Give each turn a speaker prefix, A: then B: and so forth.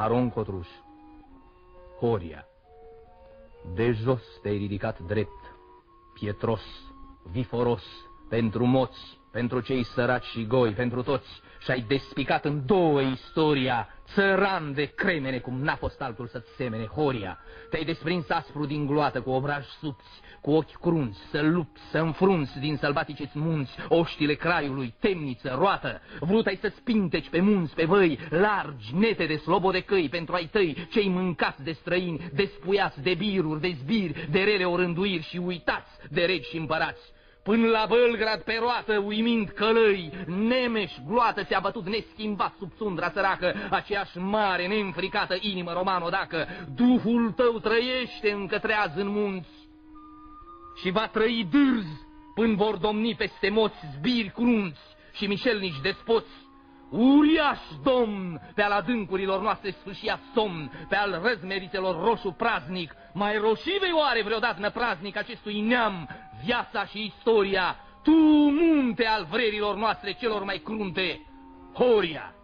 A: Aron Cotruș, Horia, de jos te-ai ridicat drept, pietros, viforos, pentru moți, pentru cei săraci și goi, pentru toți, și-ai despicat în două istoria, țăran de cremene cum n-a fost altul să-ți semene, Horia. Te-ai desprins aspru din gloată cu obraji subți, cu ochi crunți, să lupți, să înfrunți din sălbatice munți, oștile craiului, temniță, roată. Vrut ai să-ți pinteci pe munți, pe văi, largi, nete de slobo de căi, pentru ai tăi, cei mâncați de străini, despuiați de biruri, de zbiri, de rele orânduiri și uitați de regi și împărați. Până la Bălgrad pe roată, uimind călăi, Nemeș, gloată se-a bătut neschimbat sub sundra săracă, aceeași mare, neînfricată inimă romano dacă Duhul tău trăiește încă treaz în munți și va trăi dârz până vor domni peste moți zbiri crunți și mișelnici despoți. Uriaș domn, pe al adâncurilor noastre sfârșia somn, pe al răzmeritelor roșu praznic, mai roșivei oare vreodată praznic acestui neam, viața și istoria, tu munte al vrerilor noastre celor mai crunte, Horia!